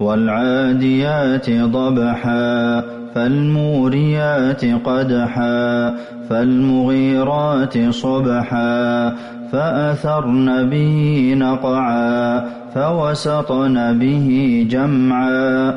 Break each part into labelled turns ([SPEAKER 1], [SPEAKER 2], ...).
[SPEAKER 1] والعاديات ضبحا فالموريات قدحا فالمغيرات صبحا فأثرن به نقعا فوسطن به جمعا.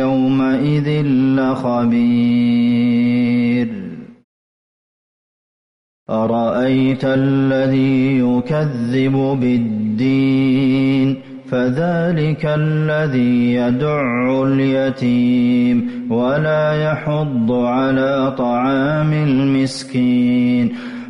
[SPEAKER 1] يومئذ لخبير. أرأيت الذي يكذب بالدين؟ فذلك الذي يدع اليتيم ولا يحض على طعام المسكين.